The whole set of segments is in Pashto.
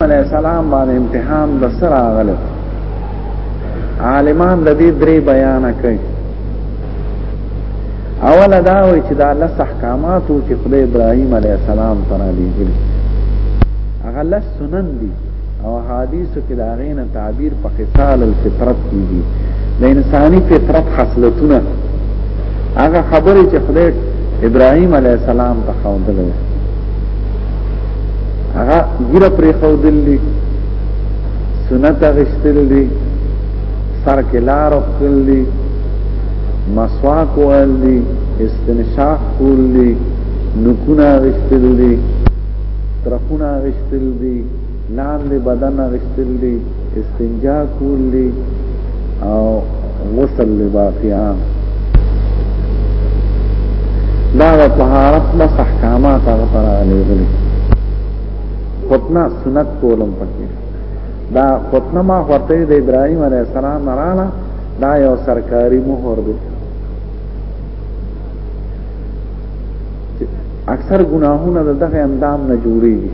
علیہ السلام باندې امتحان د سره غلط عالمان د دې درې بیان کوي اوله دا وی چې دا لس احکامات او چې خدای ابراهیم علیه السلام پر لېږل هغه لس سنن دي او حدیثو کې دا غینه تعبیر په قصال الفطرت کیږي د انساني فطرت خصلتونه هغه خبرې چې خدای ابراهيم عليه السلام ته خوندلې هغه ګیره پرې خودل دي سنت غشتل دي سر کې لار خپل دي مسواک وال دي استنشاق کول دي نکونه غشتل دي ترخونه غشتل دي لاندې بدن غشتل دي استنجا کول دي او غسل دی باقی عام دا د طهارت بس احکامات هغه پر لېږلي خطنه سنت کولم پکې دا خطنه ما ورته د ابراهيم عليه السلام رااله دا یو سرکاري مهر دی اکثر ګناهونه دغه اندام نه جوړيږي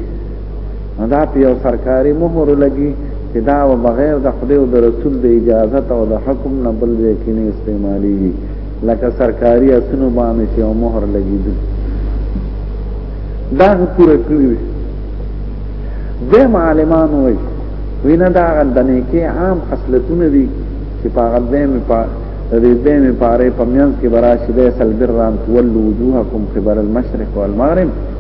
نو دا په یو سرکاري مهر لګي چې دا و بغیر د خدای او د رسول د اجازه او د حکم نه بل ځای کې نه استعمالي لکه سرکاري اسنو باندې چې او مهر لګي دي دا پوره کړی وي د معلمان وي وینا دا غندنه کې عام خصلتونه دي چې په غبه مې په دې دې مې پاره په میانس کې براشي د سلبران تولوا وجوهکم قبل المشرق والمغرب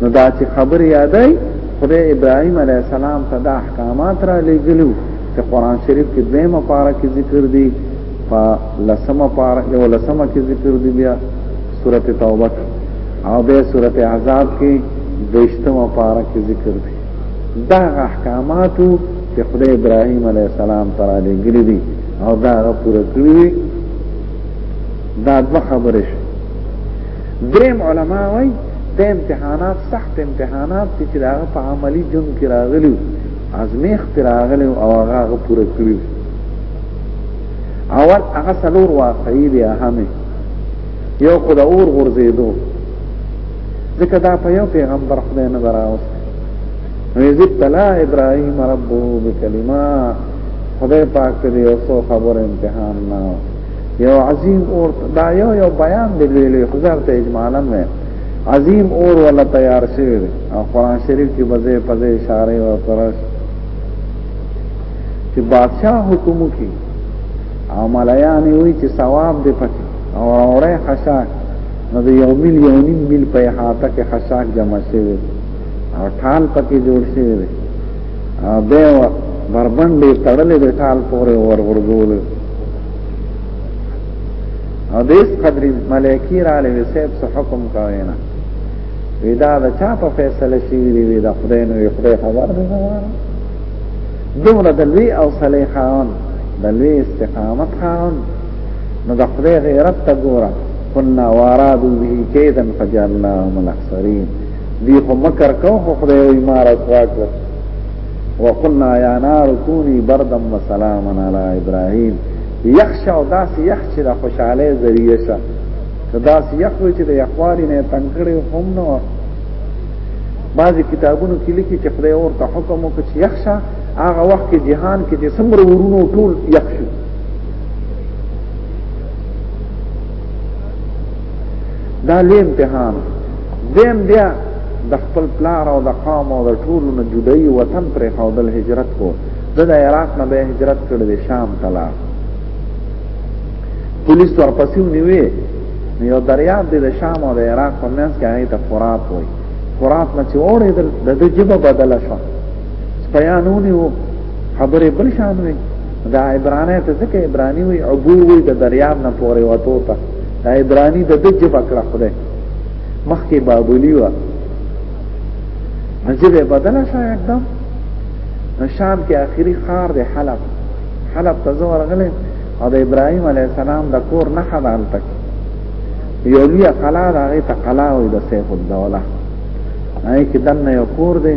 نو دا چې خبر یادای خدای ابراهیم علیه السلام ته دا احکامات را لګلو چې قران شریف کې دیمه پارا کې ذکر دي په لسمه پارا یو لسمه کې ذکر دي بیا سورته توبه او به سورته عذاب کې دوشتمه پارا کې ذکر دي دا احکامات چې خدای ابراهیم علیه السلام ته را لګلې دي او دا پوره کړی دا دوه خبرې دریم علما وای د امتحانات سخت امتحانات چې دا په عملی جون کې راغلي ازمیخت راغلي او هغه هغه پوره کړی اول هغه څلور واقعي دي اهمه یو خو د اور غورځېدو ځکه دا په یو پیغمبر خدای نه براوست ویز ابتلا ابراهیم ربو بکلمات خدای پاک دې یو څو خبر امتحان نه یو عظیم اور دا یو یو بیان دی لوی لوی خزر ته اجمالا وې عظیم اور ولا تیار شوی دی او قران شریف کې بځې پځې اشاره او ترش چې بادشاہ حکم کوي او ملایان وی چې ثواب دی پکې او اوره خشاک نو د یو مل یو نیم مل په احاطه کې خشاک جمع شوی او ټال پکې جوړ شوی دی دیو بربندې تړلې د ټال پورې ور ورغول او د اس قدر ملکی را لوي سیب څه حکم کوي نه ودا دا چا په فیصله شي دی ودا خدای نو خدای خبر دی دومره د لوی او صلی خان د لوی استقامت خان نو د خدای غیرت ته ګوره كنا وارادوا به كيدا فجعلناهم الاخسرين دی خو مکر کو خو خدای وی ما را سوا کړ وقلنا یا نار کونی بردم و سلاما علی ابراهیم یخش او داس یخ چې د خوشاله ذریعہ شه داس یخ وی چې د یخواری نه تنکړې هم نو بعضی کتابونو کې لیکي چې خدای ورته حکم وکړ چې یخشه هغه وخت کې جهان کې چې څومره ورونو ټول یخ شو دا لوی امتحان دیم بیا د خپل پلار او د قوم او د ټولو نه جدایي وطن پرې ښودل هجرت کو ده د عراق نه به هجرت کړی دی شام ته لاړ پولیس ورپسې ونیوې یو دریاب دی د شام او د عراق په منځ کې هغې ته فرات وایي فرات نه چې واورېدل د ده ژبه بدله شوه سپیان ونیو خبرې بل شان وې دا عبرانه ته ځکه عبرانی وي عبور وي د دریاب نه پورې وته ته دا عبرانی د دج بکړه خدای مخکې بابلی و نجیب بدل شو یکدم شام کې اخیری خار د حلب حلب ته زو ورغله او د ابراهیم علی السلام د کور نه خدان تک یو لوی قلا دا غي ته قلا وي د سیف الدوله هغه کې دنه یو کور دی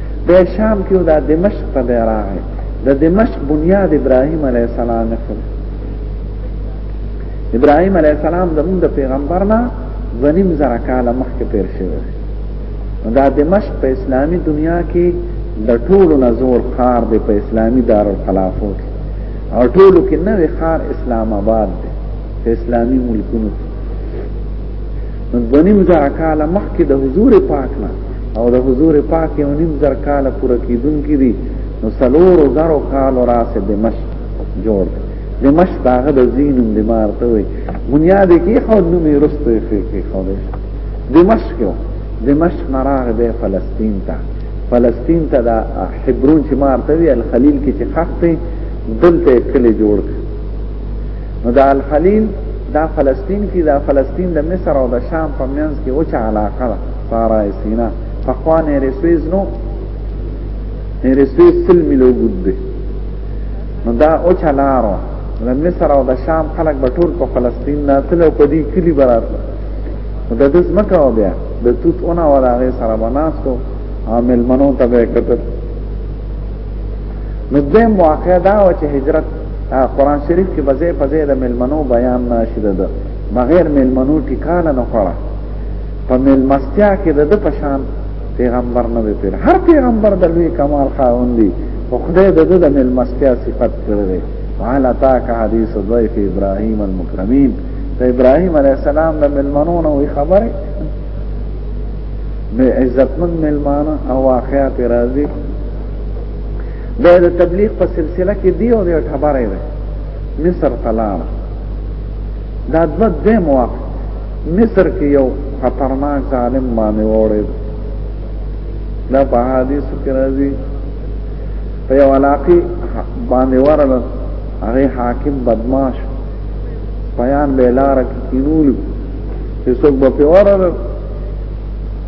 په شام کې دا دمشق ته به راغی د دمشق بنیاد ابراهیم علی السلام نکړ ابراهیم علی السلام زموږ د پیغمبر نه غنیم زره کال مخکې پیر شوی دا دمشق په اسلامی دنیا کې د ټولو نزور خار دی په اسلامی دارالخلافو کې او ټولو کې نوې خار اسلام آباد دی په اسلامی ملکونو کې نو غنیم زره کال مخکې د حضور پاک نه او د حضور پاک یو نیم زر کاله پوره کیدونکي دي نو سلور زرو کالو راسه دمشق جوړ دمشق هغه د زینوم د مارته وي بنیاد کې خو نومې رسته کې خو دې دمشق یو دمشق نراغ به فلسطین ته فلسطین ته د حبرون چې مارته وي الخلیل کې چې خخت دلته کلی جوړ نو د الخلیل دا فلسطین کې دا فلسطین د مصر او د شام په منځ کې اوچه علاقه ده سارای سینا پخوا نهر سویز نو نهر سویز سل میلو اوږد دی نو دا اوچه لار وه له مصر او د شام خلک به ټول په فلسطین راتل او په دې کلي به راتل نو د ده ځمکه وه بیا د توت اونه وه د هغې سره به ناست او مېلمنو ته به یې کتل نو دویم واقع دا وه چې هجرت قرآن شریف کې به ځای په ځای د مېلمنو بیان نه شي د ده بغیر مېلمنو ټیکانه نه خوړه په ملمستیا کې د د پشان پیغمبر نه ویل هر پیغمبر د لوی کمال خاوند دی او خدای د د ملمستیا صفت کړی وعلى تاک حدیث ضیف ابراهیم المکرمین د ابراهیم علی السلام د ملمنونو وی خبره نو عزتمن ملمانه او واقعات راځي د تبلیغ په سلسله کې دی او د خبره ده مصر تلام دا دوه دیم واقع مصر کې یو خطرناک ظالم باندې وړي دا په حدیث کې راځي په یو علاقه باندې ورل هغه حاکم بدمعاش بیان به لار کې کینول چې څوک به په ورل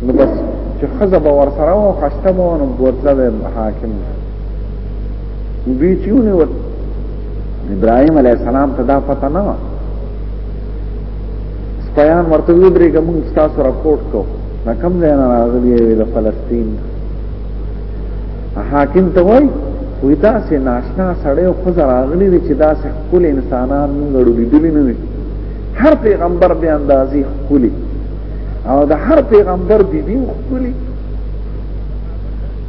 نو بس چې خزه به ور سره او خسته به نو ورځله حاکم دوی چېونه ابراهيم عليه السلام ته دا پته نه سپیان ورته ودرېږه موږ ستاسو رپورټ کو نه کم ځای نه راغلی وي د فلسطین حاکم ته وای وی دا سه ناشنا سړی خو راغلی دی چې دا سه خپل انسانان موږ ډوډلی نه وي هر پیغمبر به اندازې خپلی او د هر پیغمبر بیبي خپلی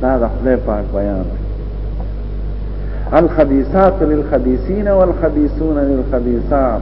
دا د خدای پاک بیان دی الخبيثات للخبيثين والخبيثون للخبيثات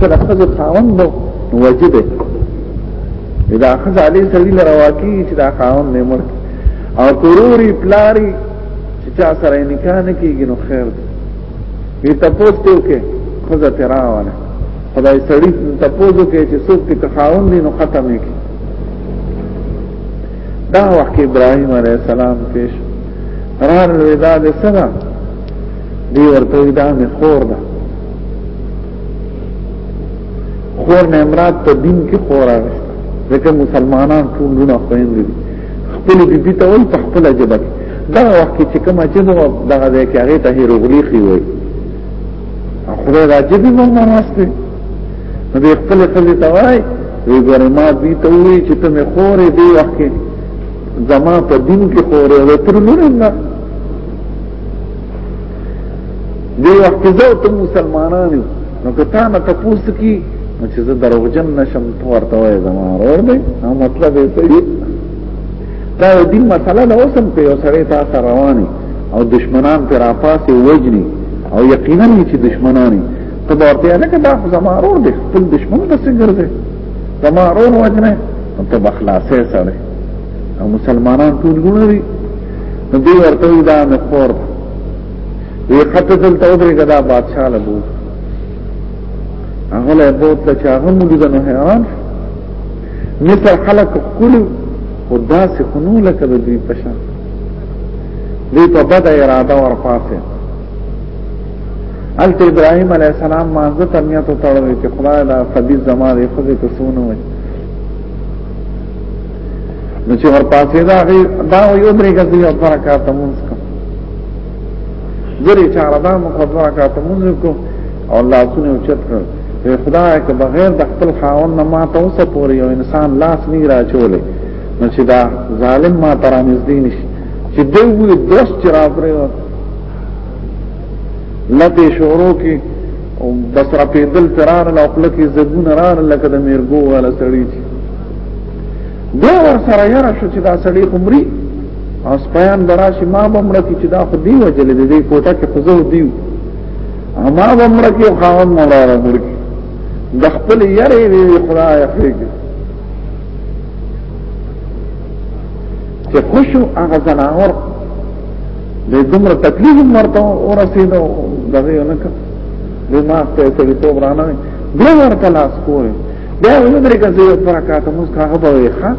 کله خزه تاون نو واجب دی دا خزه علی سړي لرواکی چې دا قانون نه مړ او کوروري پلاری چې چا سره نکاح نه کیږي نو خیر دی وی تاسو ته کې خزه تراونه خدای سړي تاسو کې چې څوک ته قانون دی نو ختمه کی دا وخت ابراهيم عليه السلام پیش قرار ودا د سره دی ورته دا مې خور ده خور نه امراد ته دین کې خور راغی ځکه مسلمانان ټول لونه خويندې دي خپل بیبي ته وایي په خپل جبه کې دا وخت چې کوم جبه دغه ځای کې هغه ته هیروغلیخي وایي خدای دا جبه مونږ واسطه نو دې خپل خپل ته وایي وی ګوره ما دې ته وایي چې ته مې خورې دی وخت کې زما په دین کې خورې وتر لونه نه دی وخت کې زه ته مسلمانان یو نو که تا نه تاسو کی نو چې زه دروغجن نشم ته ورته وای زما ورور دی نو مطلب یې صحیح دا د دین مسله نه اوسم په یو سره تا سره رواني او دشمنان پر افاسه وجني او یقینا چې دشمنان ته ورته نه کدا زما ورور دی خپل دشمن ته څنګه ګرځي زما ورور وجنه ته بخلاصې سره او مسلمانان ټول ګونه دي نو دوی ورته وي دا مې خور ده وی خط دلته ودرېږه دا بادشاه له بوت هغه له بوت ته چې هغه مو لیده نو حیران شو مصر خلک ښکلي خو داسې خو نو لکه د دوی په شان دوی په بده اراده ورپاسېد هلته ابراهیم علیه السلام مانځه ته نیت وتړلی چې خدای دا خبیث زما دی ښځې ته څونه وایي نو چې ورپاسې دا غي دا یو درې کسي یو پر کاته مونږ کو زری چار دا مونږ کو پر کاته مونږ کو او الله سونه چت کړ خدای که بغیر د خپل خاون نه ما ته اوسه پورې یو انسان لاس نه راچولې نو چې دا ظالم ما ترانځ دي نشي چې دوی دوست چې را پرې لته شورو کې او بس را پیدل ترار له خپل کې زګون رار لکه د میرګو ولا سړی بیا ور سره یاره شو چې دا سړی عمرې او سپیان دراشي ما بمړه کې چې دا خو دی وجلې د دې کوټه کې خو زه دیو ما بمړه کې خاون مولا راغلی د خپل یاره وی خدای خېږي چې خوشو هغه زناور د دومره تکلیف مرته ورسېدو دغه نه کړ د ما ته ته توبرانه دی ورته لاس کوی بیا یو درې کسه یو پر کاته موږ هغه به وي ښا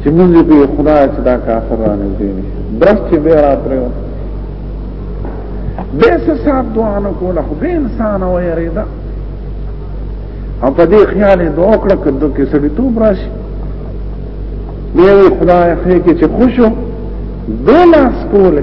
چې موږ به خدا چې دا کافر رانه دي درس چې به را پرې به څه صاحب دعا نه کوله خو به انسان و یریدا او په دې خیال دعا کړه کده کې سړی توب راشي بیا خدای خې کې چې خوشو دوه لاس کوله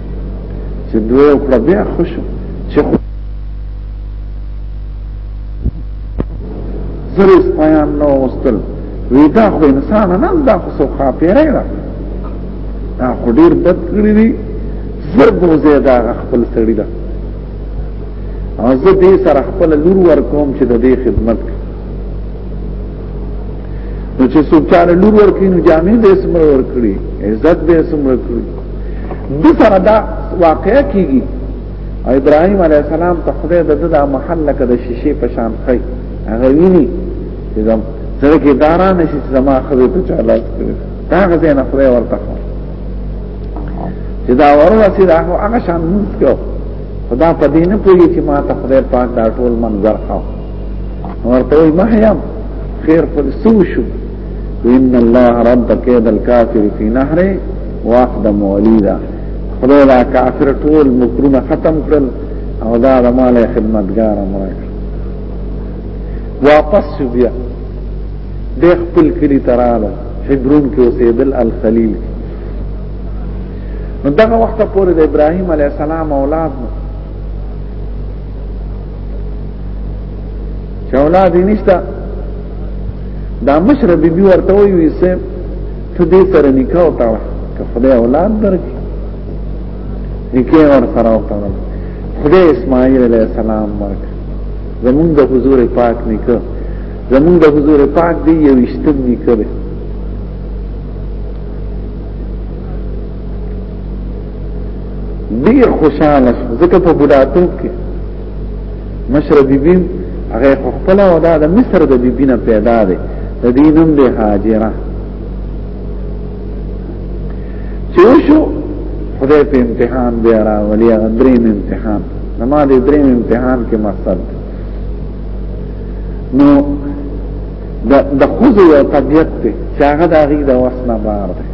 چې دوی او کړه بیا خوشو چې خو زری سپایان نو وستل وی دا خو انسان نه دا خو سو خاپیره را دا خو ډیر بد کړی دی زر بوزه دا خپل سړی دا او زه دې سره خپل لور ور کوم چې د دې خدمت کوي نو چې څوک چاره لور ورکړي نو جامې به سمره ورکړي عزت به سمره کړي د سره دا واقعیا کیږي او ابراهيم عليه السلام ته خدای د دغه محل لکه د شیشې په شان خي هغه ویني چې زم سره کې داران شي چې زما خدای ته چاله کوي دا غزه نه خدای ورته خو چې دا ورو چې دا هغه شان موږ کو خدا په دې نه پوهیږي چې ما ته خدای پاک دا ټول منظر خو ورته وي محیم خیر پر سو شو ان الله رد کید الکافر فی نهره واخ د مولی دا خدای دا کافر ټول مکرونه ختم کړل او دا د مال خدمتګار امر واپس بیا د خپل کلی تراله حبرون کې اوسېدل الخلیل نو دغه وخت پورې د ابراهیم علی السلام اولاد نو چې اولاد یې نشته دا مشر بیبي ورته ویل سه ته دې سره نکاح وتاړه که خدای اولاد درکې نکاح ور سره وتاړه خدای اسماعیل علیه السلام ورک زمونږ د حضور پاک نکاح زمونږ د حضور پاک دی یو اشتم نکاح دی ډیر خوشاله ځکه په بډاتوب کې مشر بیبی هغه خپل او دا د مصر د بیبی نه پیدا دی د دې نوم دی هاجره چې شو خدای په امتحان دی را ولیا دریم امتحان نما دې دریم امتحان کې مقصد نو د د خوځو یو طبيعت ته چې هغه د هغه د وسنه بار دی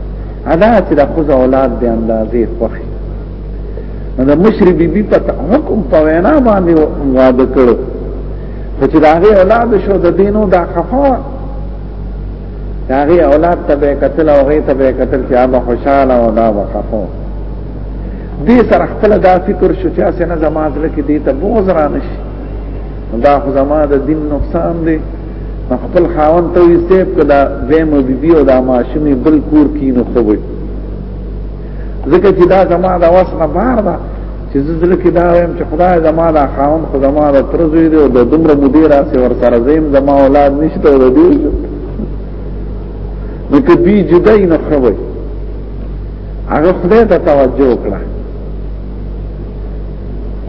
ادا چې د خوځو اولاد د اندازې خوخي نو د مشر بی بی په حکم په وینا باندې واده کړو خو چې داغه اولاد شو د دینو دا خفا داغه اولاد ته به قتل او غي ته به قتل چې هغه خوشاله او دا وقفو دې سره خپل دا فکر شو چې اسنه زماز لکه دې ته بوز را نشي دا خو زما د دین نقصان دی خپل خاون ته یې سیب کړه زم بی بی او دا ماشومې بل کور کینو خو وي ځکه چې دا زما د واس نه بار ده چې زړه کې دا وایم چې خدای زما دا خاون خو زما د تر زوی دی او د دومره مودې راسي ور سره زم زما اولاد نشته او دی نو که دوی جدا نه خوي هغه خدای ته توجه وکړه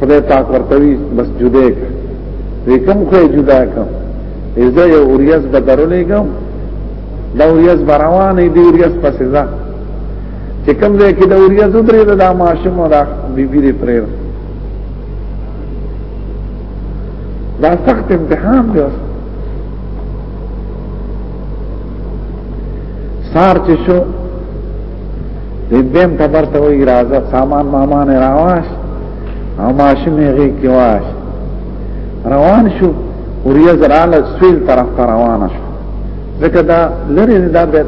خدای پاک ورته وی بس جدا کړ وکم خو جدا کړ ایزه یو اوریاس بدرولې کوم دا اوریاس بروانې دی اوریاس پسې ځه چې کوم ځای کې د اوریا زدرې د ماشوم او د بیبي لري پرې دا سخت امتحان دی اوس سار چې شو دیم تبر ته وی راځه سامان مامان راواش او ماشوم یې غي کې واش روان شو وریځ رااله سویل طرف ته روان شو ځکه دا لري دا به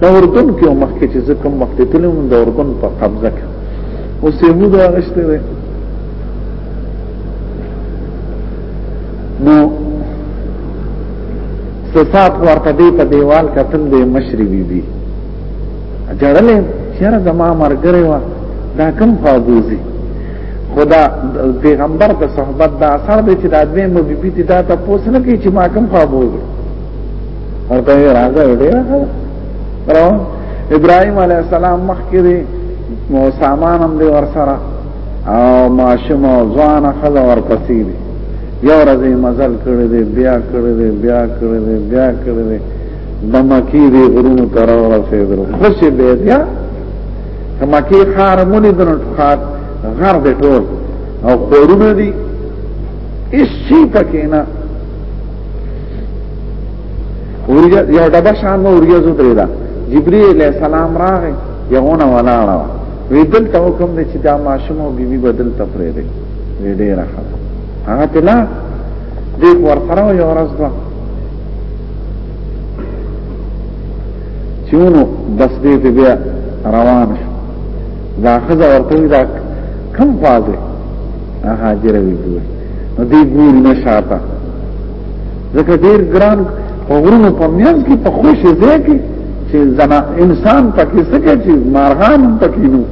دا اردن کې او مخکې چې زه کوم وخت تلم دا اردن په قبضه کې اوس یې موږ راغشته وي نو سات ورته دی په دیوال کتل دی مشری بی بی جړلې شهر زما مرګره وا دا کم فاضوزی خدا پیغمبر د صحبت دا اثر دی چې دا دوی مبي بي دا تاسو نه کوي چې ما کم فاضوزی ورته یې راځه ډېر راو ابراهيم عليه السلام مخکې دی مو سامان هم دی ور سره او ماشوم او ځوان خل ور پسې دی یو ورځ مزل کړی دی بیا کړی دی بیا کړی دی بیا کړی دی د مکی دی غرونو تر ورسېدل خوشې به بیا کما کې خار مونږ د نو خار غر دې ټول او خورونه دي هیڅ شي پکې نه وریا یو ډبه شان مو وریا زو درې دا جبرئیل علیہ السلام راغی یوونه ولاړه وی دلته حکم دی چې دا ماشوم او بیبي بدل تفرې دی وی ډیر راخه هغه ته نه دې ورسره یو ورځ دوه چونو بس دې ته بیا روان شو دا خزه ورته دا کم فاضه هاجر وی دوی نو دې ګوري نه شاته ځکه ډیر ګران په غرونو په میاز کې په خوشې ځای کې چې زنا انسان پکې سکه چې مارغان پکې نو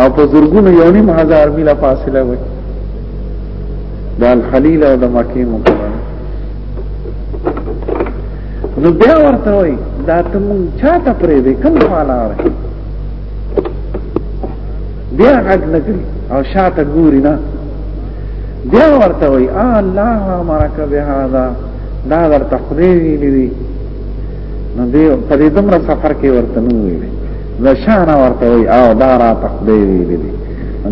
او په زرګونو یو نیم هزار میله فاصله وي د الخلیل او د مکې مکرمه نو بیا ورته وای دا ته مونږ چاته پرې دې کوم خاله بیا غږ نکړي او شاته ګوري نه بیا ورته وي الله امرک بهذا دا ورته خدای ویلی وی نو دی په دې دومره سفر کې ورته نو ویلی نو شانه ورته وي او دا را تخدای ویلی دی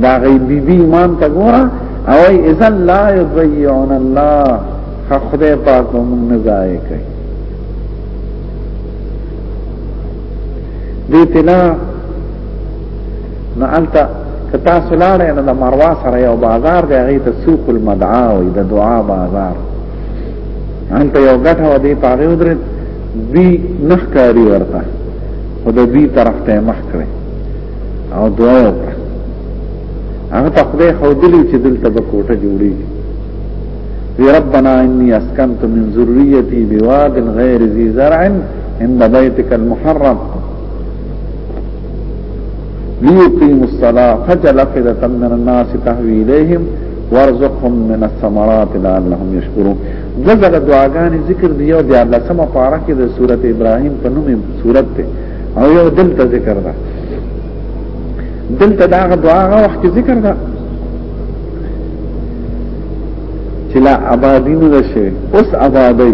دا غي بی بی مان ته ګوره او ای اذا لا یضيعون الله خدای پاک موږ نه ځای کوي دې تلا نو انت که تاسو لاړې نو د مروا سره یو بازار دی هغه ته سوق المدعا وي د دعا بازار انت یو غټه و دی پاره ودرې بي نخکاری ورته او د بي طرف ته مخ کړې او دعا وکړه هغه ته خدای خو دلی چې دلته به کوټه جوړي وی ربنا انی اسکنت من ذریتی بواد غیر ذی زرع عند بیتک المحرم ليقيم الصلاة فجل أفئدة من الناس تهوي إليهم وارزقهم من الثمرات لعلهم يشكرون دغه دعاګانې ذکر دی او بیا لسمه پاره کې د سورت ابراهیم په نوم سورت ته او یو دلته ذکر ده دلته دا دعا هغه وخت ذکر ده چې لا آبادی نه شي اوس آبادی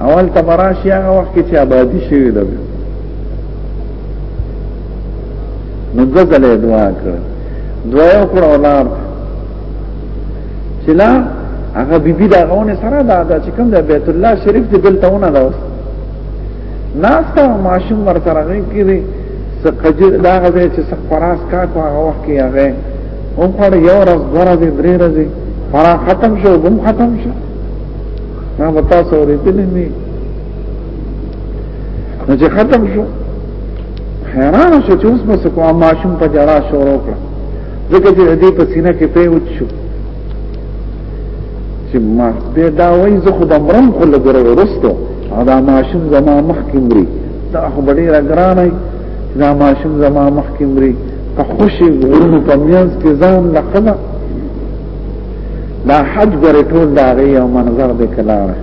اول تبراشی هغه وخت کې چې آبادی شوی ده نو دو ځلې دعا کړ دعا یو کړ اولاد چې لا هغه بیبي دا غونه سره دا دا چې کوم د بیت الله شریف دې دلته ونه دا اوس ناستا ماشوم ورته راغی کړي سقجر دا غزه چې سقراس کا کو هغه وخت کې هغه هم خړ یو ورځ غره دې درې ورځې فرا ختم شو هم ختم شو ما وتا سورې دې نه نو چې ختم شو حیران شو چې اوس مې کوه ماشوم په جړا شروع کړ ځکه چې دې په سینه کې په وچ شو چې ما دې دا وایي زه خو د مرم خو لګره ورستو دا ماشوم زما مخ کې مري دا خو ډېر ګران دی دا ماشوم زما مخ کې مري په خوشي غرونو په میاز کې ځان لقبه دا حج ګره ټول دا غي یو منظر دی کلاړه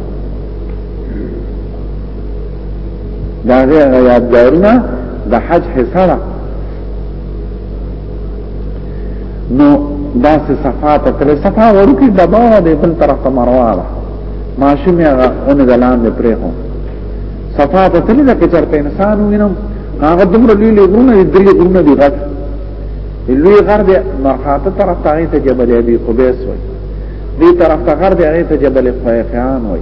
دا غي یادګارونه د حج حصره نو دا سه صفا ته تل صفا ورکی د باور دی بل طرف ته مروه ده ماشوم هغه اون دلان دی پرې هو صفا ته تل د کچر په انسان وینم هغه دومره لوی لوی غرونه دی درې غرونه دی غټ لوی غر دی مرخاته طرف ته هغه ته جبل ابي قبيس وای دې طرف ته غر دی هغه ته جبل قيقان وای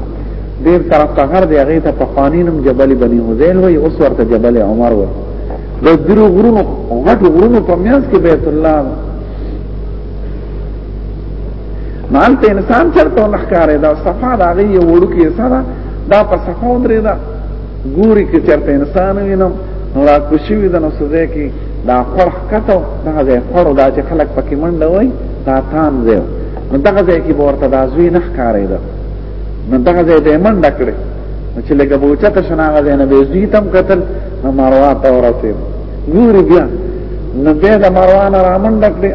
دې طرف ته غر دی هغه ته پخوانینم جبل بني حذيل وای اوس ورته جبل عمر وای د درو غرونو غټو غرونو په میاس کې بیت الله نال ته انسان چرته نخکارې دا صفه دا غي وړو کې سره دا په صفه درې دا ګوري کې چرته انسان وینم نو را کوشي وي د نو سزا کې دا خور کته دغه ځای خور دا چې خلک پکې منډه وای دا تان ځای نو دغه ځای کې ورته دا زوی نه ښکارې ده نو دغه ځای به منډه کړې نو چې لګه بوچا ته شناغه ځای نه به زوی تم قتل نو ماروا ته ورته ګوري بیا نو به د ماروا نه رامنډه کړې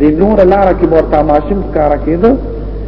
د نور لار کې ورته ماشوم ښکارا کېده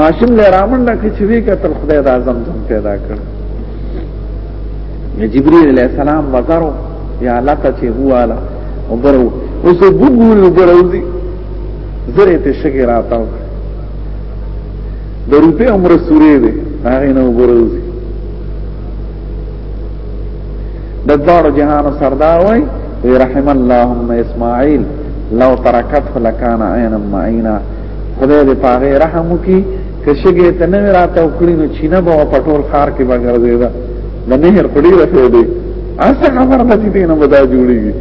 ماشوم له رامن نه کې چې وی کتل خدای د اعظم زم پیدا کړ جبريل عليه السلام وزرو یا لته چې هواله وګورو اوس وګورو وګورو دي زره ته شګي راتاو د روپې عمر سورې دي هغه نه وګورو دي د دوړو جهان سردار وای رحم اللهم اسماعیل لو ترکته لکان عینا معینا خدای دې پاره رحم وکي کشګه ته نه راته وکړي نو چینه به په ټول خار کې به ګرځي دا د نهر پړي راته دی اصل خبر نه دي نه بدا جوړيږي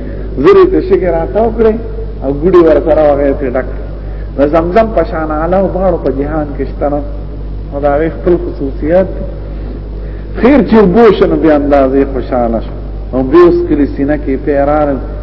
زری کشګه راته وکړي او ګډي ور سره وغه ته ډک د زمزم په شان اعلی او باړو په جهان کې شتنه خدا غي خپل خصوصیات خیر چې بوشن بیا اندازې خوشاله شو او بیوس کلی سینه کې پیرار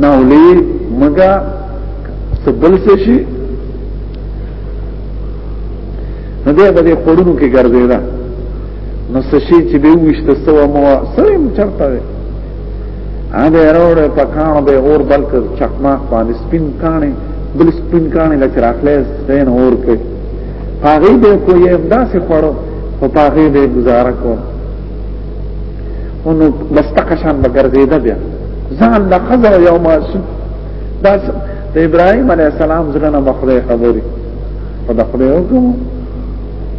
نه ولي مګه سبل څه شي نه دې باندې خورونو کې ګرځي دا نو څه شي چې به وښته سو مو سم چرته دی ا دې روړ په کانو به اور بلک چکما باندې سپین کانه بل سپین کانه لچ راخلې سین اور کې هغه به کوی امداسې خورو په هغه به گزاره کوو نو لستقه شان بګرځیده بیا ځان لا خزر یو ماشوم دا د ابراهيم عليه السلام زلنه مخره خبري په د خدای حکم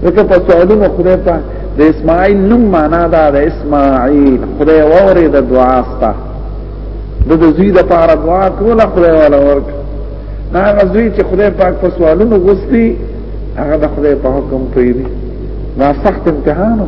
دغه په سوالونو خدای په د اسماعیل نوم معنا دا د اسماعیل خدای ووري د دعا ستا د د زوی د پاره دعا کوله خدای ولا ورک نه غزوی چې خدای پاک په سوالونو غوستي هغه د خدای په حکم پیری دا سخت امتحانو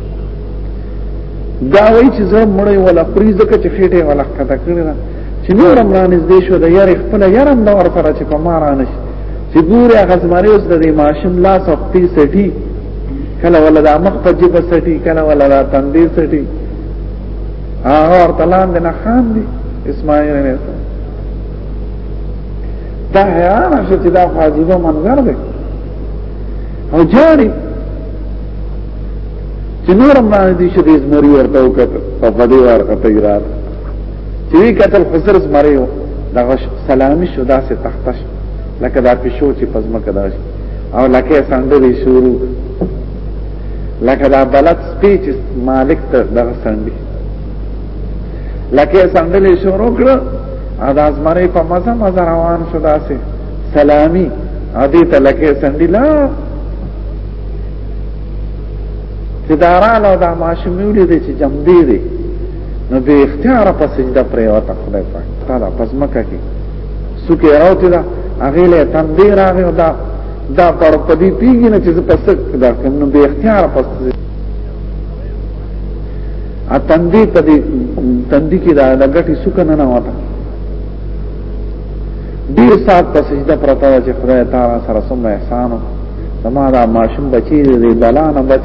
دا وای چې زه مړی ولا پریز دکې چې خېټه ولا کته کړی دا چې نور امران دې شو د یاري خپل یارم دا ور سره چې په ما را نشي چې ګوره هغه زماره اوس د ماشوم لا سختي سټي کله ولا د مخ په جيب سټي کله ولا د تندې سټي هغه ورته لاندې نه خان دي اسماعیل نه دا حیران شو چې دا فاجیبه منظر دی او جاری چې نور باندې دې شدې زموري ورته وکړ په بدی ورته تیرار چې کتل خسر زمري و دا غش سلامي شو داسې تختش لکه دا پښو چې پزما کدا شي او لکه سندري شروع لکه دا بلد سپی چې مالک ته دغه سندري لکه سندري شروع کړ ا داس مری په مزه مزه روان شو داسې سلامي ا دې ته لکه سندري لا چې دا رااله دا ماشوم ویلې دی چې جم دی دی نو به اختیار په سجده پرې وته خدای پاک تعالی پس مکه کې سکه راوته دا هغه له تندې راغی دا دا پر پدی پیږي نه چې پس دا کوم نو به اختیار پس ا تندې پدی تندې کې دا لګټي سکه نه نه وته ډیر سات په سجده پرتا چې خدای تعالی سره سم احسان وکړي سما دا ماشوم بچی دی بلا نه بچ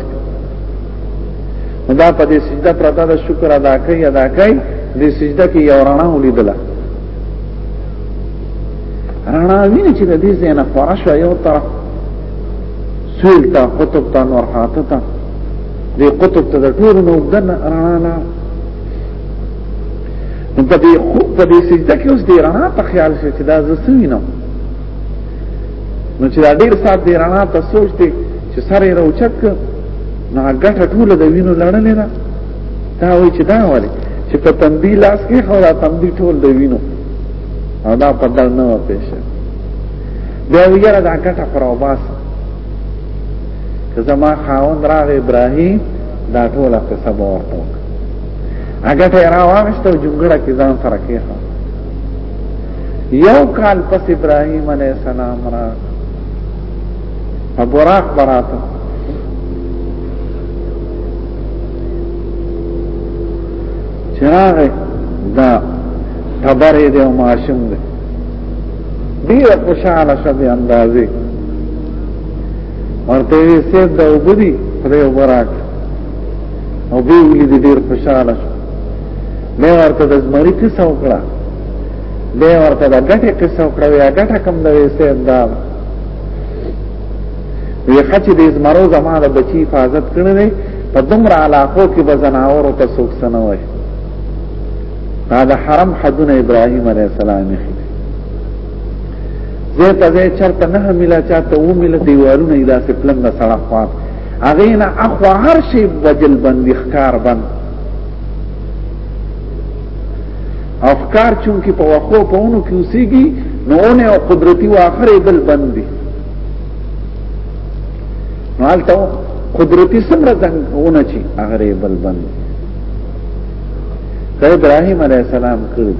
دا په دې سجده پرتا د شکر ادا کوي ادا کوي دې سجده کې یو رڼا ولیدله رڼا ویني چې د دې زینه خورا شو یو طرف سویل تا قطب تا نور حاته تا دې قطب ته د ټول نو دن رڼا لا نو په دې خو په دې سجده کې اوس دې رڼا په خیال شي چې دا زسوینه نو چې دا ډیر سات دی رڼا ته سوچ دی چې سر یې راوچک نو ګټه ټوله د وینو لړلې ده دا وایي چې دا وایي چې په تندی لاس کې خو دا تندی ټول د وینو او دا په دل نه پېښه بیا ویره دا ګټه پر وباس که زما خاوند راغ ابراهیم دا ټول قصه به ورته وکړه هغه ته راوښته جونګړه کې ځان سره کېخه یو کال پس ابراهیم علیه السلام را په براق براتو چراغ دا تبرې دی او ماشوم دی ډیر خوشاله شو به اندازې ورته یې سید دا وګړي خدای وبراک او به ولې ډیر خوشاله شو مې ورته د زمري قصه وکړه مې ورته د ګټې قصه وکړه یا ګټه کم د وېسې دا وی خچې د زمرو زمانه بچی حفاظت کړل په دومره علاقو کې به زناور او تسوک سنوي دا د حرم حدونه ابراهيم عليه السلام یې زه ته زه چرته نه ملا چاته و ملا دیوالونه اله سپلنګ سره خوا هغه نه اخو هر شي وجل بندي ښکار بند افکار چونکی په وقو په اونو کې اوسېږي نو اونه او قدرتي واخره بل بند دي نو حالته قدرتي سمره څنګه اونه چی هغه بل بند ته ابراهيم عليه السلام کړی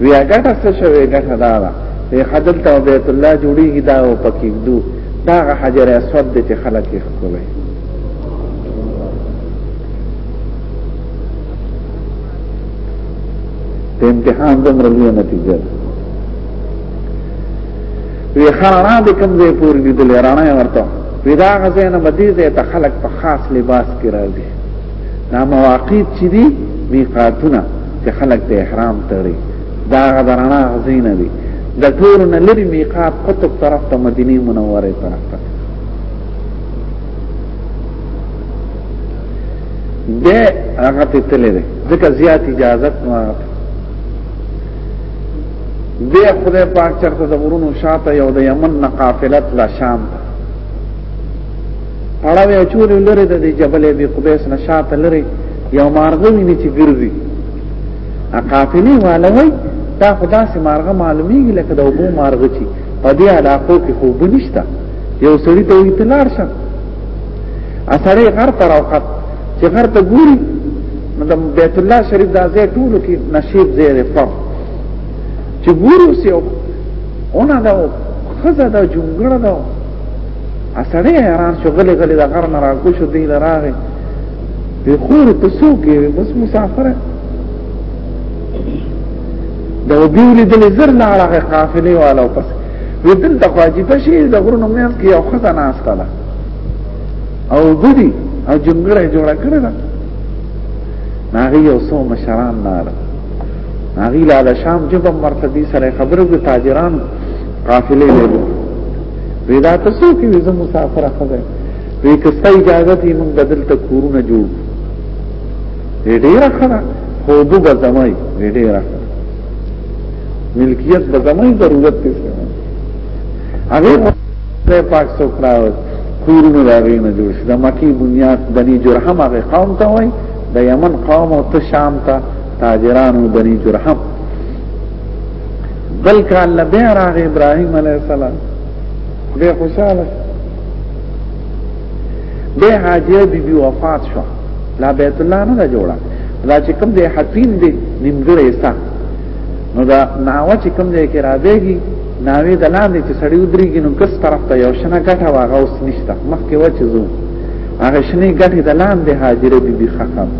وی هغه څه شوی ګټه دا ده چې حضرت بیت الله جوړیږي دا او پکې دوه دا حجر اسود چې خلک یې خپلوي د امتحان دومره لویه نتیجه ده وی خرانا د کوم ځای پورې لیدلې رانا یې ورته وی دا غزه نه بدی ځای ته خلق په خاص لباس کې راځي دا مواقیت چې دي میقاتونه چې خلق د احرام تړي دا غدرانا غزه نه دي د ټول نه لري میقات قطب طرف ته مدینه منوره طرف ته ده هغه ته تللی دی ځکه زیات اجازت نو هغه دی خدای پاک چرته د ورونو شاته یو د یمن نه قافلت لا شام اړه یې چورې لري د جبل بي قبیس نه شاته لري یو مارغه ویني چې ګرځي ا قافلې والوي دا خدا سي مارغه معلومیږي لکه د وګو مارغه چی په دې علاقو کې خوب نشته یو سړی ته وی تلار شه اثرې غر تر اوقات چې غر ته ګوري نو د بیت الله شریف د ځای ټولو کې نشیب ځای دی فر چې ګورو سی او اونا دا خزه دا جونګړه دا اثرې حیران شو غلې غلې د غر نه راکو شو دی لراغه په خور ته سوګي بس مسافر دا وبیولې د زر لاړه قافلې والا پس وی دل تخو عجیب شي د غرونو مېم کې یو خزه ناسته ده او بدی او جنګړه جوړه کړې ده ناغي یو څو مشران نار ناغي لا د شام جبم مرتدی سره خبرو کې تاجران قافلې لیدو ودا تاسو کې وزه مسافر خزه وی که ستای اجازه دې موږ بدل ته کورونه جوړ ډېر خره خو دوه زمای ډېر خره ملکیت به زمای ضرورت دی هغه په پاک سو کراو کورونه راغی نه جوړ شي د مکی بنیاد بنی جرهم هغه قوم ته وای د یمن قوم او ته شام ته تاجرانو بنی جرهم بل کال لبه راغ ابراهيم عليه السلام به خوشاله به حاجی بی بی وفات شو دا بیت الله نه جوړه دا چې کوم دی حتیم دی نیمګړی سا نو دا ناوه چې کوم دی کې راځيږي ناوی د لاندې چې سړی ودرېږي نو کس طرف ته یو شنه ګټه واغه اوس نشته مخکې و چې زو هغه شنه ګټه د لاندې حاضرې بي بي خخم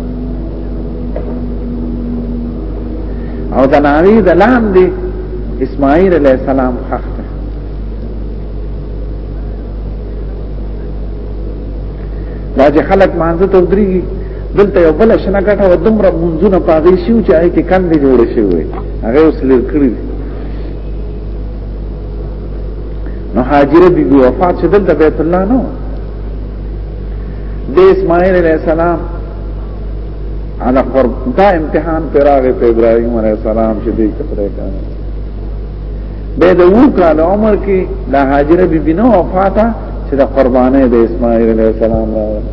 او د ناوی د لاندې اسماعیل علیہ السلام خخ ده دا چې خلک مانځه ته ودرېږي دلته یو بل شنه ګټه و دومره منځونه پاغې شي چې هغه کې کندې جوړې شي وي هغه اوس لر کړی نو حاجره بي بي وفات شو دلته بیت الله نو د اسماعیل علیہ السلام انا قرب دا امتحان پر هغه په ابراهيم عليه السلام چې دې کړه کړه به د وو کال عمر کې د هاجره بي بي نو وفاته چې د قربانې د اسماعیل علیه السلام راوړل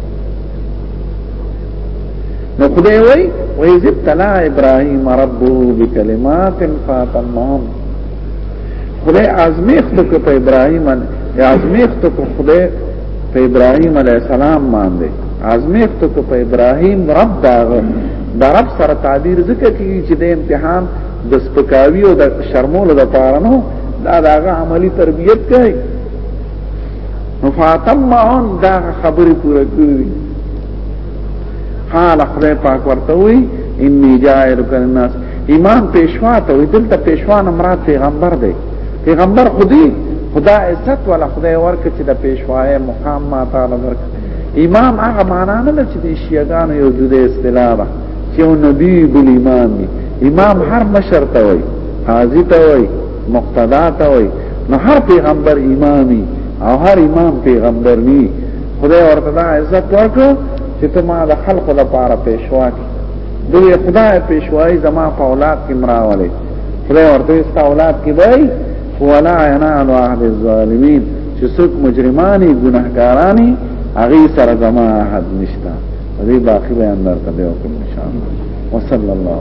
نو خدای وای وای ذب تلا ابراهیم ربو بکلمات فاطمهم خدای ازمیخت کو په ابراهیم ازمیخت کو خدای په ابراهیم علیه السلام باندې ازمیخت کو په ابراهیم رب دا دا رب سره تعبیر ذکر کیږي چې د امتحان د سپکاوی او د شرمولو لپاره نو دا داغه عملی تربیت کوي فاطمعون دا خبرې پوره کړې قال خدای پاک ورته وی انی جائر الناس امام پیشوا ته وی دلته پیشوا نه مراد پیغمبر دی پیغمبر خودی خدا عزت ولا خدای ورکه چې د پیشوای مقام ما تعالی ورکه امام هغه معنا نه چې د شیعاګان یو جوړه اصطلاح ده چې نبی بل ایمان دی امام هر مشر ته وی حاضر ته وی مقتدا ته وای نو هر پیغمبر امامي او هر امام پیغمبر ني خدای ورته دا عزت ورکړ چې ته ما د خلقو لپاره پېښوا کی دوی خدای پېښوای زما په اولاد کې مراولې خدای ورته ستا اولاد کې وای ولا ينال عهد الظالمين چې څوک مجرمانی ګناهګارانی هغه سره زما عهد نشته دې باقي بیان درته به وکړم ان شاء الله وصلی الله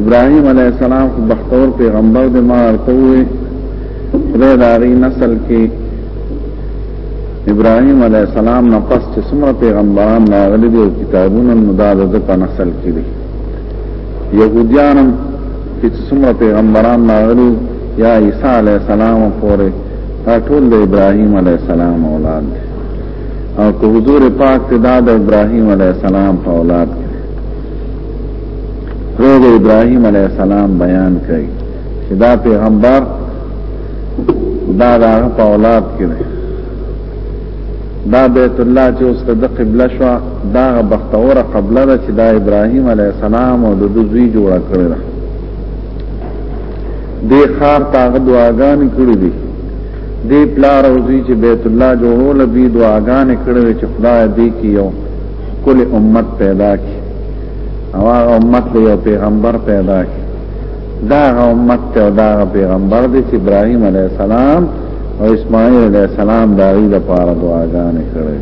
ابراهيم عليه السلام خو بختور پیغمبر دی ما ورته وې خدای د هغې نسل کې ابراهيم عليه السلام نه پس چې څومره پیغمبران راغلي دي او کتابونه نو دا د دغه نسل کې دي يهوديان هم چې څومره پیغمبران راغلي یا عیسی علیه السلام پورې دا ټول د ابراهیم علیه السلام اولاد دي او که حضور پاک ته دا د ابراهیم علیه السلام په اولاد کې روز ابراهيم عليه السلام بیان کړي چې دا پیغمبر دا دا په اولاد کې دی دا بیت الله چې اوس د قبله شو دا بختوره قبله ده چې دا ابراهيم عليه السلام او د دوی جوړ کړی ده د خار تاغه دعاګان کړې دي د پلار او دوی چې بیت الله جوړول به دعاګان کړې چې خدای دې کیو کل امت پیدا کی او هغه امت له یو پیغمبر پیدا کی دا هغه امت ته او دا هغه پیغمبر دی چې ابراهیم علی السلام او اسماعیل علی السلام دا غي د پاره دعاګانې کړې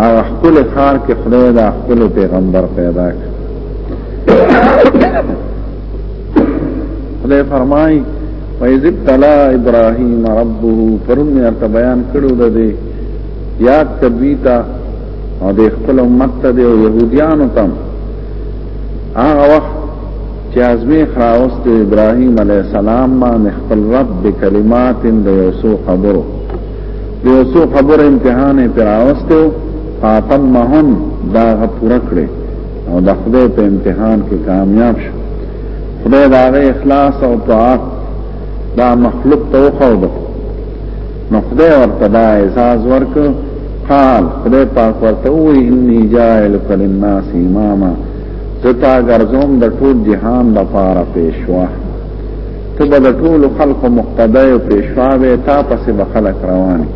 هغه خپل خار کې خدای دا خپل پیغمبر پیدا کړ خدای فرمای فیذ ابتلا ابراهیم ربه پرونه ته بیان کړو د دې یاد کبیتا او د خپل امت ته د يهوديانو تم هغه وخت چې ازمه خراوست ابراهيم عليه السلام باندې خپل رب د کلمات د یوسو خبرو د یوسو خبر امتحان پر راوستو فاطمهن دا پوره کړې او د خدای په امتحان کې کامیاب شو خدای دا غي اخلاص او طاعت دا مخلوق ته وخوړو نو خدای ورته دا احساس ورک قال خدای پاک ورته وی انی جاعلک للناس اماما زتا ګرځوم د ټول جهان لپاره پیشوا ته به د ټول خلق مقتدی او پیشوا به تا پسې به خلق روان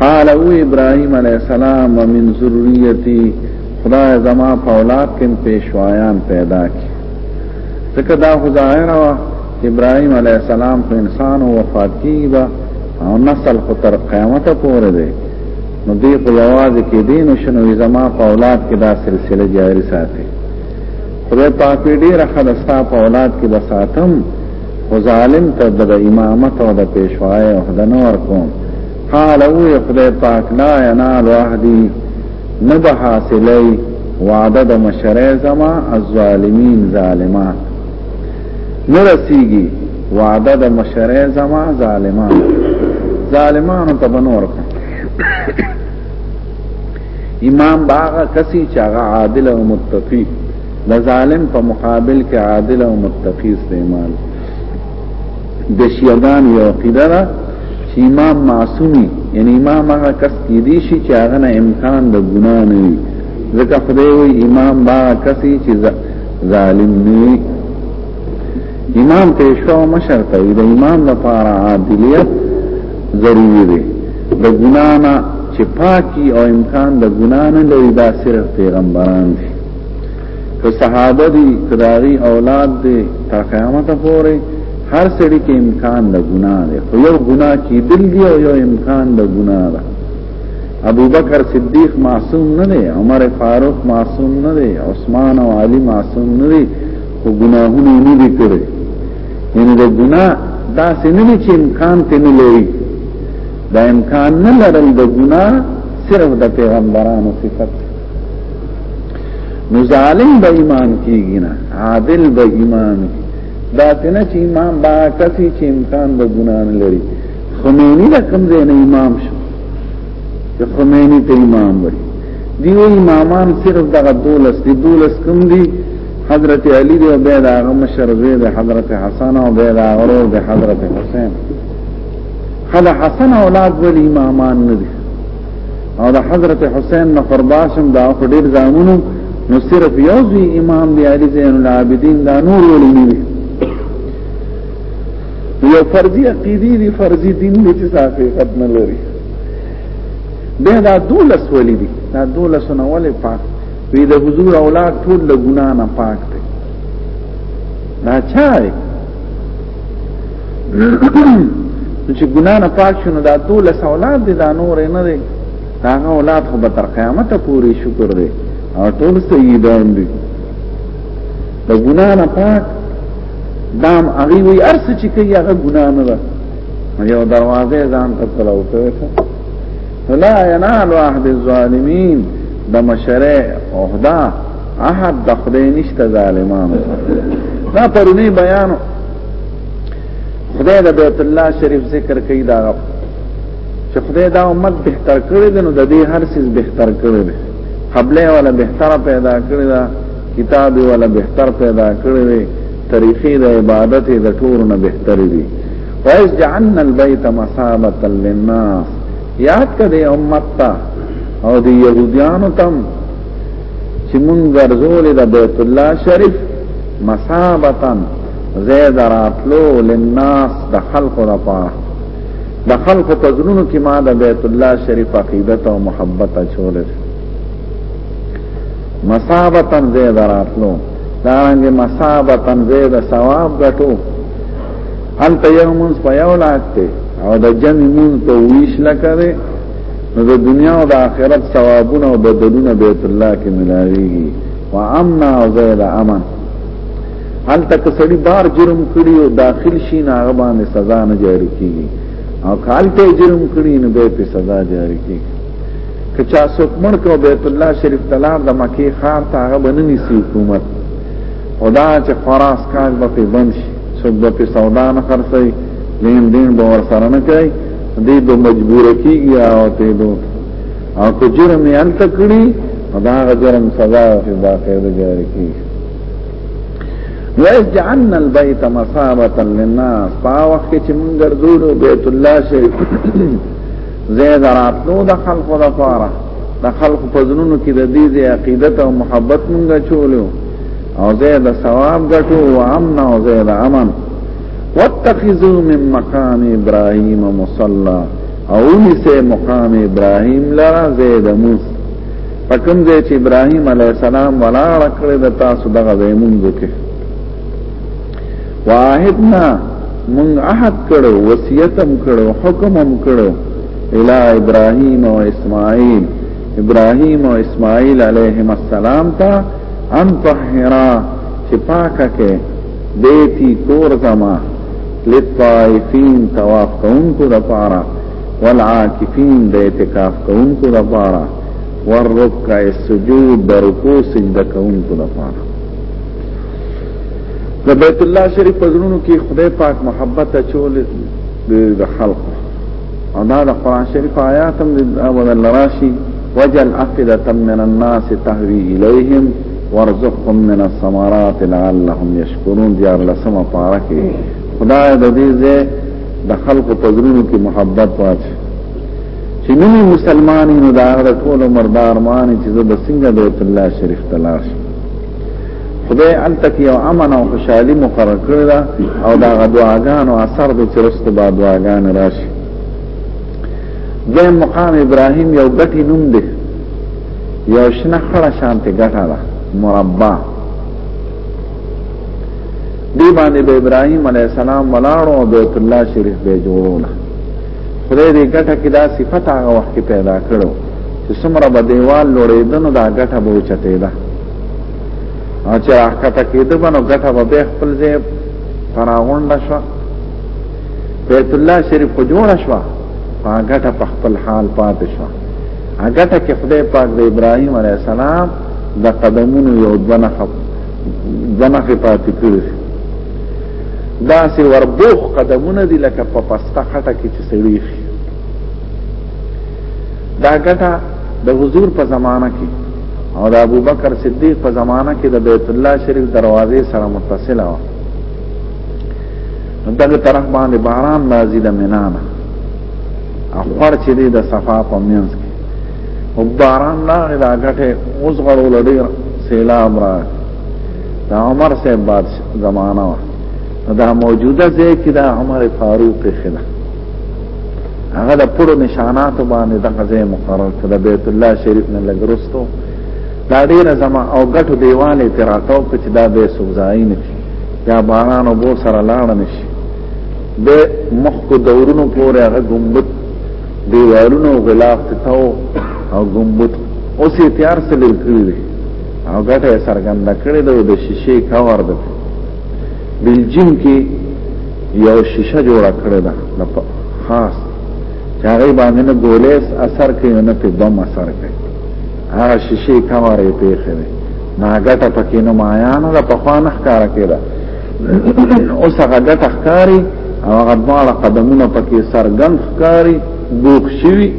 قال او ابراهيم عليه السلام ومن ذريتي خدای زما په اولاد کې پیشوایان پیدا کړي ځکه دا خدای راوه ابراهيم عليه السلام خو انسان وفات کیږي با او نسل خو تر قیامت پورې دی نو دی خو یوازې کې دین او شنو زما په اولاد کې دا سلسله جاری ساتي خدای پاک ډیر خدای ستا په اولاد کې بساتم او ظالم ته د امامت او د پیشوای او د نور کوم قال او خدای پاک لا ينال عهدي نبه حاصلې وعده د مشرع زما الظالمین ظالمان نرسیږي وعده د مشره زما ظالمان ظالمانو ته بنور کړ امام باغ کسی چې هغه عادل او متقی د ظالم په مقابل کې عادل او متقی استعمال د شیعان یو قیدر چې امام معصومی یعنی امام هغه کس کې دی شي چې هغه نه امکان د ګناه نه وي ځکه خدای وي امام باغ کسی چې ظالم نی امام پیشو مشر ته د امام لپاره عادلیت ضروری دی د ګنا نه چې پاکي او امکان د ګنا نه لري دا صرف پیغمبران دي که صحابه دي کداري اولاد دي تا قیامت پورې هر سړي کې امکان د ګنا دی خو یو ګنا کې دل دی او یو امکان د ګنا دی ابو بکر صدیق معصوم نه دی عمر فاروق معصوم نه دی عثمان او علی معصوم نه دی خو ګناهونه نه دي کړی یعنی د ګناه دا سنلی چې امکان ته نه لري دا امکان نه لرل د ګناه صرف د پیغمبرانو صفت نو ظالم به ایمان کیږي نه عادل به ایمان کیږي دا څنګه چې امام با کسي چې امکان د ګناه نه لري خمینی دا کم زین امام شو که خمینی تا امام وی دیو امامان صرف دغه دولس دی دولس کم دی حضرت علی دی و بید آغا مشر زوی دی حضرت حسن و بید آغا رو دی حضرت حسین خدا حسن اولاد ولی امامان ندی او د حضرت حسین نه قرباشم دا خو ډیر زامونو نو صرف یو امام دی علی زین العابدین دا نور ولی نه یو فرضی عقیدی دی فرضی دین دی چې حقیقت نه لري به دا دولس ولی دی دا دولس نه ولی پاک وی د حضور اولاد ټول له ګنا نه پاک دی دا چا دی چې ګنا نه پاک شونه دا دولس اولاد دی دا نور نه دی دا اولاد خو به تر قیامت پورې شکر دی او ټول سیدان دي د ګنا نه پاک دام هغه وی ارس چې کوي هغه ګناه نه ده یو دروازه ځان ته کلاو کوي فلا ينال عهد الظالمين د مشره عہده عهد د خدای نشته ظالمانو دا پرونی بیان خدای د بیت الله شریف ذکر کوي دا چې خدای دا امت بهتر کړی دی نو د دې هر څه بهتر کړی دی قبله ولا بهتره پیدا کړی دا کتاب ولا بهتر پیدا کړی وي طریقې د عبادت د ټورو نه بهتر دي وایس جعلنا البيت مثابه للناس یاد کړي امت ته او د يهوديانو تم چې مونږ ګرځول د بیت الله شریف مثابه زید راتلو للناس د خلقو لپاره د خلقو په زړونو کې ما د بیت الله شریف عقیدت او محبت اچولې مصابتن زید راتلو دارنګ مصابتن زید ثواب غټو انت یومز په یو لاکته او د جمع مون په ویش لکره نو د دنیا او د آخرت ثوابونه او بدلونه بیت الله کې ملاويږي وامنا زید امن هل تک سړي بار جرم کړی او داخل شي نه هغه باندې سزا نه جاری کیږي او کالته جرم کړی نو به په سزا جاری کیږي که چا څوک مړ کو بیت الله شریف تلار د مکی خان ته هغه بننی سی حکومت خدا چې خراس کار به په بند شي څوک به په سودا نه خرڅي لین دین به ور سره نه کوي دې به مجبور کیږي او ته دو او که جرم یې انت کړی دا جرم سزا او باقی د جاری کیږي ویس جعلنا البیت مصابتا للناس پاوخ کې چې مونږ ګرځولو بیت الله شریف زید راتلو د خلق د پاره د خلق په زنونو کې د دې د عقیدت او محبت مونږه چولو او زید ثواب ګټو او امن او زید امن واتخذوا من مقام ابراهيم مصلى او نسه مقام ابراهيم لرا زید موس پکم دې چې ابراهيم عليه السلام ولاړ کړی د تاسو دغه زمونږ کې واحدنا من عهد کړو وصیتم کړو حکمم کړو الى ابراهيم او اسماعيل ابراهيم او اسماعيل عليهم السلام ته ان طهرا چې پاکه کې بیتی کور زما لطائفین طواف کونکو د پاره والعاکفین د اعتکاف کونکو د پاره والرکع السجود د رکوع سجده کونکو د پاره د بیت الله شریف په زړونو کې خدای پاک محبت اچول د خلق او دا د قران شریف آیات هم د اول راشي وجل افئده من الناس تهوي اليهم وارزقهم من الثمرات لعلهم يشكرون دیار لسمه پاره کې خدای د دې زه د خلق په زړونو کې محبت واچ چې نوی مسلمانانو دا غره ټول مردار مان چې زه د سنگه بیت الله شریف تلاش خدای التک یو امن او خوشحالي مقرر کړی دا او دا غدواګانو اثر د چرست با دواګان راشي د مقام ابراهیم یو غټي نوم دی یو شنه خړه شانته غټه ده مربع دی باندې به ابراهيم عليه السلام ولاړو بیت الله شریف به جوړونه خدای دې ګټه کې دا صفت هغه وخت کې پیدا کړو چې څومره به دیوال لوړېدنو دا ګټه به وچتې ده او چې راکته کېده بنو ګټه به به خپل ځای فراغونډه شو بیت الله شریف خو جوړ شو هغه ګټه په خپل حال پاتې شو هغه ګټه کې خدای پاک د ابراهیم علی السلام د قدمونو یو دنه خپ جمع کې پاتې کړی دا سه وربوخ قدمونه دي لکه په پسته خټه کې چې سړي دا ګټه د حضور په زمانہ کې او د ابوبکر صدیق په زمانہ کې د بیت الله شریف دروازې سره متصله و دغه طرف باندې باران نازل منانه اخر چې د صفا په منځ کې او باران راغی دا غټه اوس غړو لډیر سیلاب را دا عمر سے بعد زمانہ وا دا موجوده ځای کې دا عمر فاروق خلا هغه د پړو نشانات باندې دغه ځای مقرر کړ د بیت الله شریف نه لګرستو دا ډیره زما او غټو دیواله تراتو په چې دا به سوزای نه یا باران او بو سره لاړ نشي د مخ کو دورونو پورې هغه ګمبت دیوالونه او غلاف تتاو او ګمبت اوس یې تیار څه لیل کړی دی او ګټه یې سرګنده کړې ده او د شیشې کور ده بلجیم کې یو شیشه جوړه کړې ده خاص چې هغه باندې نه ګولیس اثر کوي نه په بم اثر کوي هغه شیشې کور یې پیښې ده ناګټه پکې نو مایا نه په خوانه ښکارا کېده اوس هغه ګټه ښکاری او هغه دواړه قدمونه پکې سرګند ښکاری دوک شوی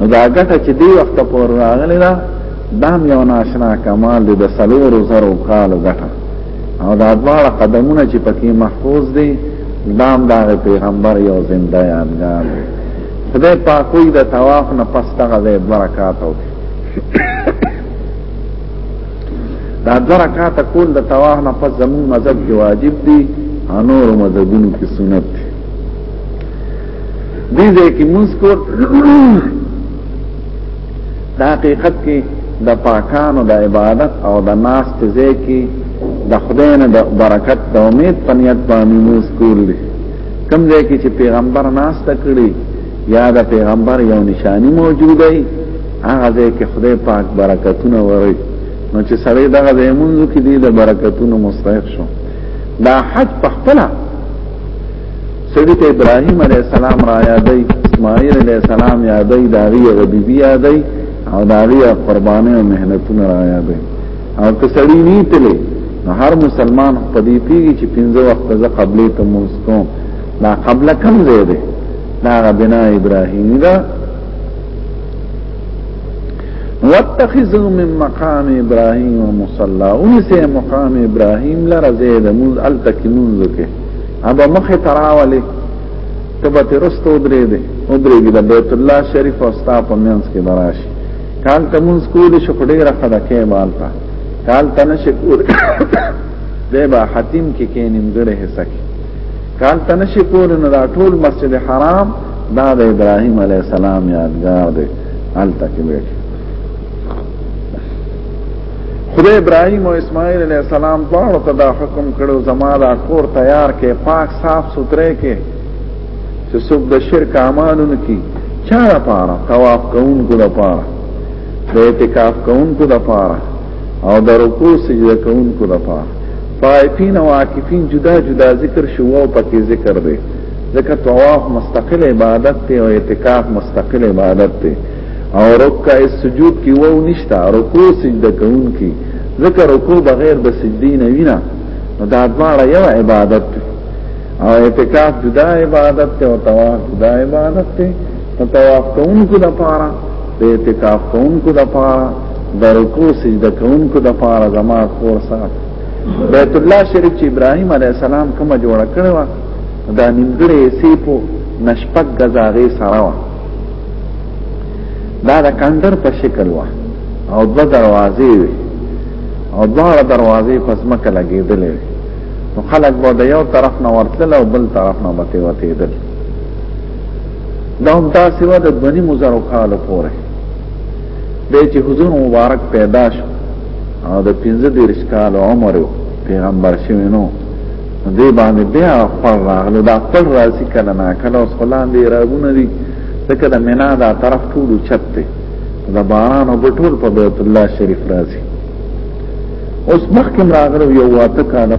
نو دا ګټه چې دی وخت پور راغلی دا دام یو ناشنا کمال دی د سلورو زرو کالو ګټه او دا دواړه قدمونه چې پکې محفوظ دي دام دا پیغمبر یو زنده یادګار دی خدای پاکوی د طواف نه پس دغه د برکات او دا درکات کول د تواف نه پس زمون مذهب کې واجب دي انور مذهبونو کې سنت دي دې ځای کې موږ کو د حقیقت کې د پاکانو د عبادت او د ناس ته ځای کې د خدای نه د برکت د امید په نیت باندې موږ کول دي کوم ځای کې چې پیغمبر ناس تکړي یا د پیغمبر یو نشانی موجوده وي هغه ځای کې خدای پاک برکتونه وري نو چې سړی دغه ځای مونږ کې دی د برکتونو مستحق شو دا حج په خپل سړی ته ابراهيم عليه السلام را یادای اسماعیل عليه السلام یادای داغي غبيبي یادای او داغي قرباني او مهنتونه را یادای او که سړی نه تللی نو هر مسلمان په دې پیږي چې پنځه وخت ځ قبلې ته مونږ کوم دا قبل کم ځای دی دا بنا ابراهيمي دا واتخذوا من مقام ابراهيم مصلى ونسي مقام ابراهيم لره زيد موز التك منزكه ابا مخ تراولي تبا ترست ودري دي ودري دي بيت الله شريف واستا په منځ کې براشي کال تمونز کول شو ډیره خدا کې مالتا کال تنشکور دیبا حتیم کې کې نیمګړې حصہ کې کال تنشکور نه دا ټول مسجد حرام دا د ابراهيم عليه السلام یادګار دی الته کې ویل خدای ابراهيم او اسماعیل عليه السلام دواړو ته دا حکم کړو زما دا کور تیار کې پاک صاف سوتره کې چې څوک د شرک اعمالونه کی چا لپاره طواف کوونکو لپاره د اعتکاف کوونکو لپاره او د رکوع سجده کوونکو لپاره طائفین او عاکفین جدا جدا ذکر شو او پکې ذکر دی ځکه طواف مستقل عبادت ته او اعتکاف مستقل عبادت ته او رکع سجود کې وو نشتا رکوع سجده کوون کې ځکه رکوع بغیر د سجدي نه وینا نو دا دواړه یو عبادت دی او اعتکاف جدا عبادت ته او طواف جدا عبادت ته نو طواف کوونکو د پاره د اعتکاف کوونکو د پاره د رکوع سجده کوونکو د پاره زما کور سره بیت الله شریف چې ابراهیم علی السلام کومه جوړه کړو دا نیمګړې سیپو نشپک غزاغه سره و دا د کندر په شکل و او د دروازې وي او دا دروازې پس مکه لګېدلې نو خلک به د یو طرف نه ورتل او بل طرف نه بته وتېدل دا هم تاسو و د بنی مزارو کال پورې د چې حضور مبارک پیدا شو او د 15 کال عمر پیغمبر شوی نو دې باندې بیا خپل راغلو دا خپل راځي کله نه کله اوس خلان دی راغونه دي ځکه د مینا دا طرف ټول چت دی دا باران او ټول په بیت الله شریف راځي اوس مخکې راغلو یو واته کاله